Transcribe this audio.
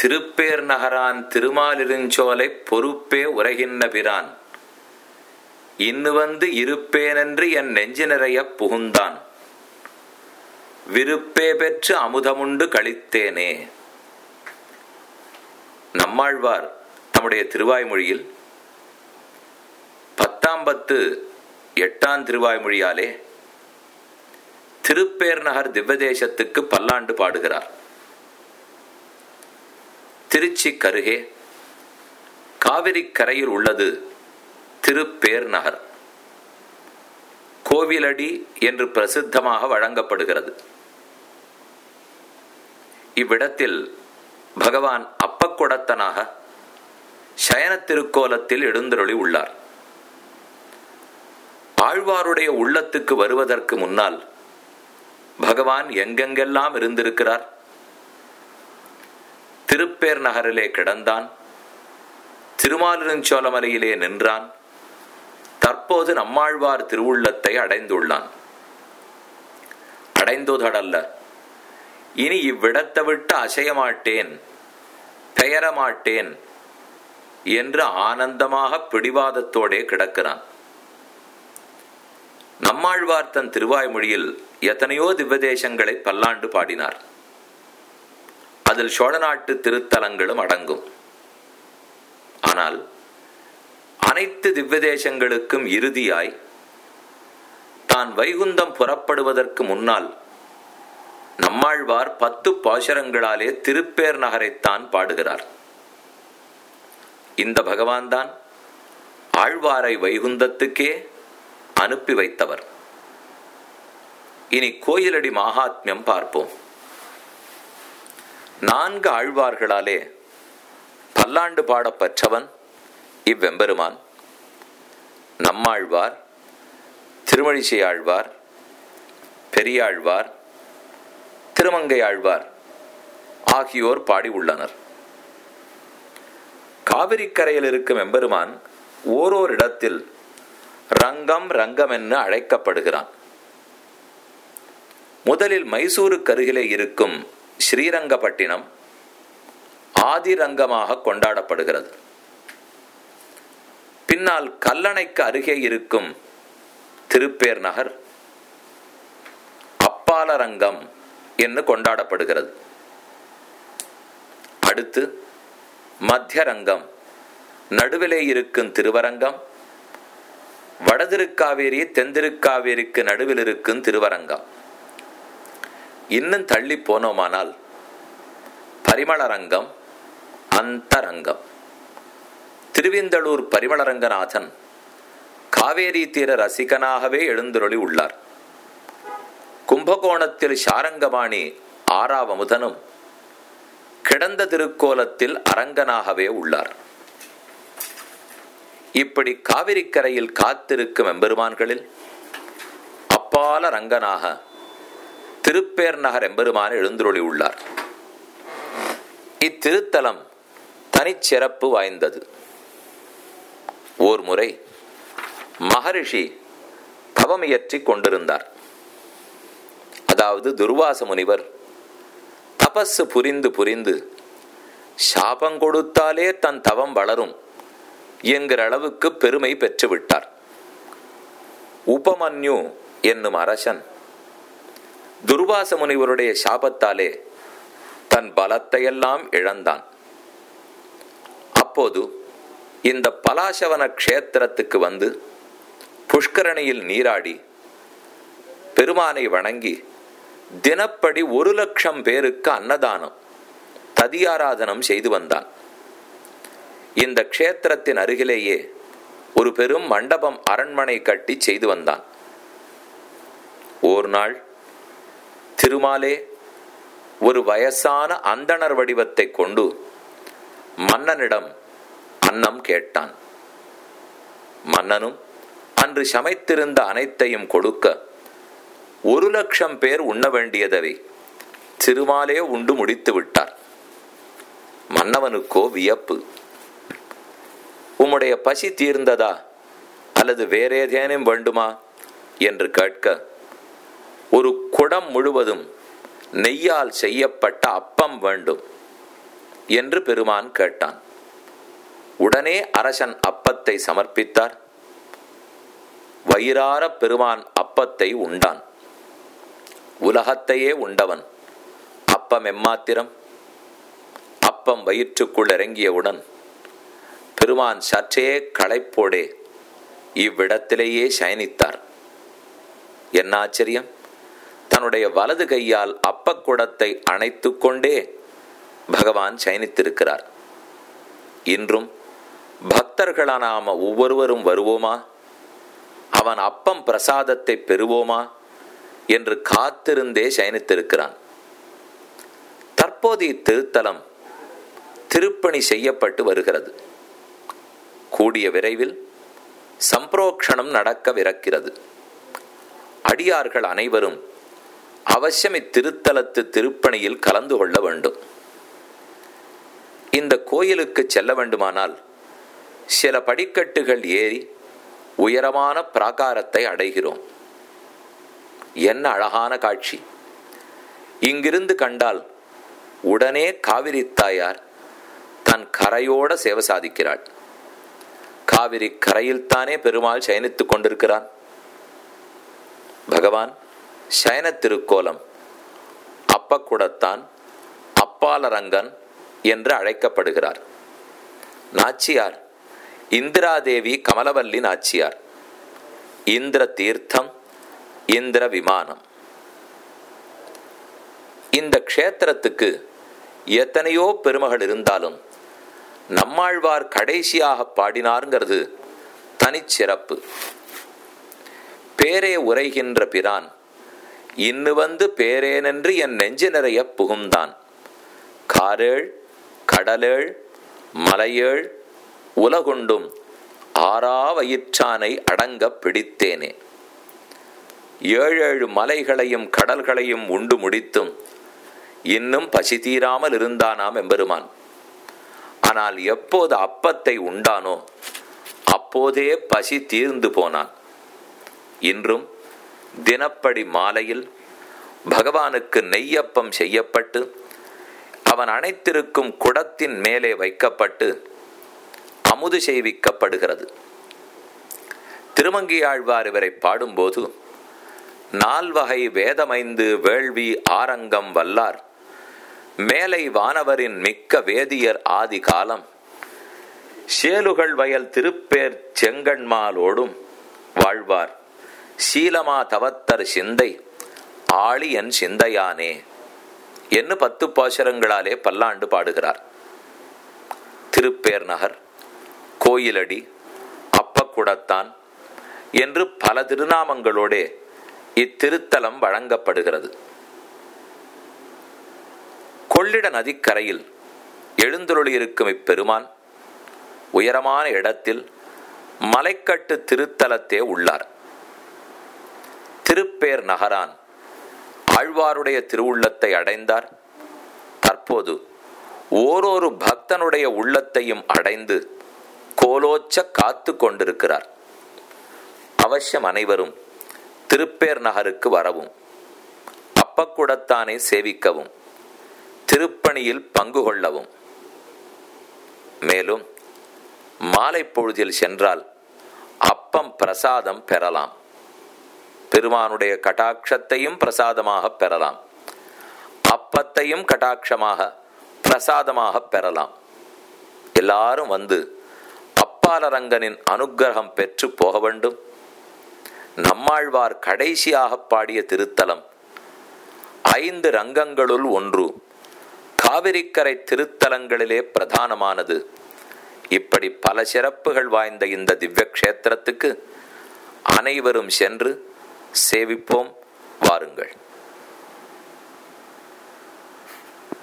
திருப்பேர் நகரான் திருமாலிருஞ்சோலை பொறுப்பே உரைகின்ற பிரான் இன்னு வந்து இருப்பேனென்று என் நெஞ்சு நிறைய புகுந்தான். விருப்பே பெற்று அமுதமுண்டு கழித்தேனே நம்மாழ்வார் தம்முடைய திருவாய்மொழியில் பத்தாம் பத்து எட்டாம் திருவாய்மொழியாலே திருப்பேர் நகர் திவ்வதேசத்துக்கு பல்லாண்டு பாடுகிறார். திருச்சி கருகே காவிரி கரையில் உள்ளது திருப்பேர் நகர் கோவிலடி என்று பிரசித்தமாக வழங்கப்படுகிறது. இவ்விடத்தில் பகவான் அப்பக்குடத்தனாக சயன திருக்கோலத்தில் எழுந்தருளி உள்ளார். ஆழ்வாருடைய உள்ளத்துக்கு வருவதற்கு முன்னால் பகவான் எங்கெங்கெல்லாம் இருந்திருக்கிறார்? திருப்பேர் நகரிலே கிடந்தான். திருமாலிருஞ்சோலமலையிலே நின்றான். தற்போது நம்மாழ்வார் திருவுள்ளத்தை அடைந்துள்ளான். அடைந்ததடல்ல. இனி இவ்விடத்தை விட்டு அசையமாட்டேன் பெயரமாட்டேன் என்று ஆனந்தமாக பிடிவாதத்தோடே கிடக்கிறான். நம்மாழ்வார் தன் திருவாய்மொழியில் எத்தனையோ திவ்வதேசங்களை பல்லாண்டு பாடினார். அதில் சோழ நாட்டு திருத்தலங்களும் அடங்கும். ஆனால் அனைத்து திவ்யதேசங்களுக்கும் இறுதியாய் தான் வைகுந்தம் புறப்படுவதற்கு முன்னால் நம்மாழ்வார் பத்து பாசுரங்களாலே திருப்பேர் நகரைத்தான் பாடுகிறார். இந்த பகவான் தான் ஆழ்வாரை வைகுந்தத்துக்கே அனுப்பி வைத்தவர். இனி கோயிலடி மகாத்மியம் பார்ப்போம். நான்கு ஆழ்வார்களாலே பல்லாண்டு பாடப்பெற்றவன் இவ்வெம்பெருமான். நம்மாழ்வார் திருமழிசை ஆழ்வார் பெரியாழ்வார் திருமங்கை ஆழ்வார் ஆகியோர் பாடி உள்ளனர் காவிரிக்கரையில் இருக்கும் எம்பெருமான் ஓரோர் இடத்தில் ரங்கம் ரங்கம் என்று அழைக்கப்படுகிறான். முதலில் மைசூருக்கு அருகிலே இருக்கும் ஸ்ரீரங்கப்பட்டினம் ஆதிரங்கமாக கொண்டாடப்படுகிறது. பின்னால் கல்லணைக்கு அருகே இருக்கும் திருப்பேர் நகர் அப்பாலரங்கம் என்று கொண்டாடப்படுகிறது. அடுத்து மத்தியரங்கம். நடுவிலே இருக்கும் திருவரங்கம் வடதிருக்காவேரி தென்திருக்காவேரிக்கு நடுவில் இருக்கும் திருவரங்கம். இன்னும் தள்ளி போனோமானால் பரிமளரங்கம் அந்தரங்கம். திருவிந்தளூர் பரிமளரங்கநாதன் காவேரி தீர ரசிகனாகவே எழுந்தருளி உள்ளார். கும்பகோணத்தில் சாரங்கபாணி ஆறாவமுதனும் கிடந்த திருக்கோலத்தில் அரங்கனாகவே உள்ளார். இப்படி காவிரிக்கரையில் காத்திருக்கும் எம்பெருமான்களில் அப்பால ரங்கனாக திருப்பேர் நகர் எம்பெருமான எழுந்துருளி உள்ளார் இத்திருத்தலம் தனிச்சிறப்பு வாய்ந்தது. ஓர் முறை மகரிஷி தவமியற்றிக் கொண்டிருந்தார். அதாவது துர்வாச முனிவர் தபஸு புரிந்து புரிந்து சாபம் கொடுத்தாலே தன் தவம் வளரும் என்கிற அளவுக்கு பெருமை பெற்றுவிட்டார். உபமன்யு என்னும் அரசன் துர்வாச முனிவருடைய சாபத்தாலே தன் பலத்தையெல்லாம் இழந்தான். அப்போது இந்த பலாசவன க்ஷேத்திரத்துக்கு வந்து புஷ்கரணியில் நீராடி பெருமானை வணங்கி தினப்படி ஒரு லட்சம் பேருக்கு அன்னதானம் ததியாராதனம் செய்து வந்தான். இந்த க்ஷேத்திரத்தின் அருகிலேயே ஒரு பெரும் மண்டபம் அரண்மனை கட்டி செய்து வந்தான். ஓர் நாள் திருமாலே ஒரு வயசான அந்தணர் வடிவத்தை கொண்டு மன்னனிடம் அன்னம் கேட்டான். மன்னனும் அன்று சமைத்திருந்த அனைத்தையும் கொடுக்க ஒரு லட்சம் பேர் உண்ண வேண்டியதவை திருமாலே உண்டு முடித்து விட்டார். மன்னவனுக்கோ வியப்பு. உம்முடைய பசி தீர்ந்ததா? அல்லது வேறேதேனும் வேண்டுமா? என்று கேட்க ஒரு குடம் முழுவதும் நெய்யால் செய்யப்பட்ட அப்பம் வேண்டும் என்று பெருமான் கேட்டான். உடனே அரசன் அப்பத்தை சமர்ப்பித்தார். வயிறார பெருமான் அப்பத்தை உண்டான். உலகத்தையே உண்டவன். அப்பம் எம்மாத்திரம்? அப்பம் வயிற்றுக்குள் இறங்கியவுடன் பெருமான் சற்றே களைப்போடே இவ்விடத்திலேயே சயனித்தார். என்ன ஆச்சரியம்? தன்னுடைய வலது கையால் அப்பக்குடத்தை அணைத்து கொண்டே பகவான் சயனித்திருக்கிறார். இன்றும் பக்தர்களான நாம ஒவ்வொருவரும் வருவோமா? அவன் அப்பம் பிரசாதத்தை பெறுவோமா? என்று காத்திருந்தே சயனித்திருக்கிறான். தற்போது இத்திருத்தலம் திருப்பணி செய்யப்பட்டு வருகிறது. கூடிய விரைவில் சம்பிரோக்ஷணம் நடக்கவிருக்கிறது அடியார்கள் அனைவரும் அவசியம் இத்திருத்தலத்து திருப்பணியில் கலந்து கொள்ள வேண்டும். இந்த கோயிலுக்கு செல்ல வேண்டுமானால் சில படிக்கட்டுகள் ஏறி உயரமான பிராகாரத்தை அடைகிறோம். என்ன அழகான காட்சி. இங்கிருந்து கண்டால் உடனே காவிரி தாயார் தன் கரையோட சேவை சாதிக்கிறாள். காவிரி கரையில்தானே பெருமாள் சயனித்துக் கொண்டிருக்கிறான். பகவான் சயன திருக்கோலம் அப்பக்குடத்தான் அப்பாலரங்கன் என்று அழைக்கப்படுகிறார். நாச்சியார் இந்திராதேவி கமலவல்லி நாச்சியார். இந்திர தீர்த்தம் இந்திர விமானம். இந்த க்ஷேத்திரத்துக்கு எத்தனையோ பெருமகள் இருந்தாலும் நம்மாழ்வார் கடைசியாக பாடினாருங்கிறது தனிச்சிறப்பு. பேரே உரைகின்ற பிரான் இன்னு வந்து பேரேனென்று என் நெஞ்சு நிறைய புகுந்தான். காரேள் கடலேள் மலையேள் உலகுண்டும் ஆறாவயிற்றானை அடங்க பிடித்தேனே. ஏழேழு மலைகளையும் கடல்களையும் உண்டு முடித்தும் இன்னும் பசி தீராமல் இருந்தானாம் எம்பெருமான். ஆனால் எப்போது அப்பத்தை உண்டானோ அப்போதே பசி தீர்ந்து போனான். இன்றும் தினப்படி மாலையில் பகவானுக்கு நெய்யப்பம் செய்யப்பட்டு அவன் அணைத்திருக்கும் குடத்தின் மேலே வைக்கப்பட்டு அமுது செய்விக்கப்படுகிறது. திருமங்கியாழ்வார் இவரை பாடும்போது நால்வகை வேதமைந்து வேள்வி ஆரங்கம் வல்லார். மேலை வானவரின் மிக்க வேதியர் ஆதி காலம் சேலுகள் வயல் திருப்பேர் செங்கண்மாலோடும் வாழ்வார். சீலமா தவத்தர் சிந்தை ஆளி என் சிந்தையானே என்று பத்து பாசுரங்களாலே பல்லாண்டு பாடுகிறார். திருப்பேர் நகர் கோயிலடி அப்பக்குடத்தான் என்று பல திருநாமங்களோடே இத்திருத்தலம் வழங்கப்படுகிறது. கொள்ளிட நதிக்கரையில் எழுந்தருளியிருக்கும் இப்பெருமான் உயரமான இடத்தில் மலைக்கட்டு திருத்தலத்தே உள்ளார். திருப்பேர் நகரான் ஆழ்வாருடைய திருவுள்ளத்தை அடைந்தார். தற்போது ஓரொரு பக்தனுடைய உள்ளத்தையும் அடைந்து கோலோச்ச காத்து கொண்டிருக்கிறார். அவசியம் அனைவரும் திருப்பேர் நகருக்கு வரவும் அப்பக்கூடத்தானே சேவிக்கவும் திருப்பணியில் பங்கு கொள்ளவும். மேலும் மாலை பொழுதில் சென்றால் அப்பம் பிரசாதம் பெறலாம். பெருமானுடைய கட்டாட்சத்தையும் பிரசாதமாக பெறலாம். அப்பத்தையும் கட்டாட்சமாக பிரசாதமாக பெறலாம். எல்லாரும் வந்து அப்பாலரங்கனின் அனுக்கிரகம் பெற்று போக வேண்டும். நம்மாழ்வார் கடைசியாக பாடிய திருத்தலம் ஐந்து ரங்கங்களுள் ஒன்று காவிரிக்கரை திருத்தலங்களிலே பிரதானமானது. இப்படி பல சிறப்புகள் வாய்ந்த இந்த திவ்ய கஷேத்திரத்துக்கு அனைவரும் சென்று சேவிப்போம் வாருங்கள்.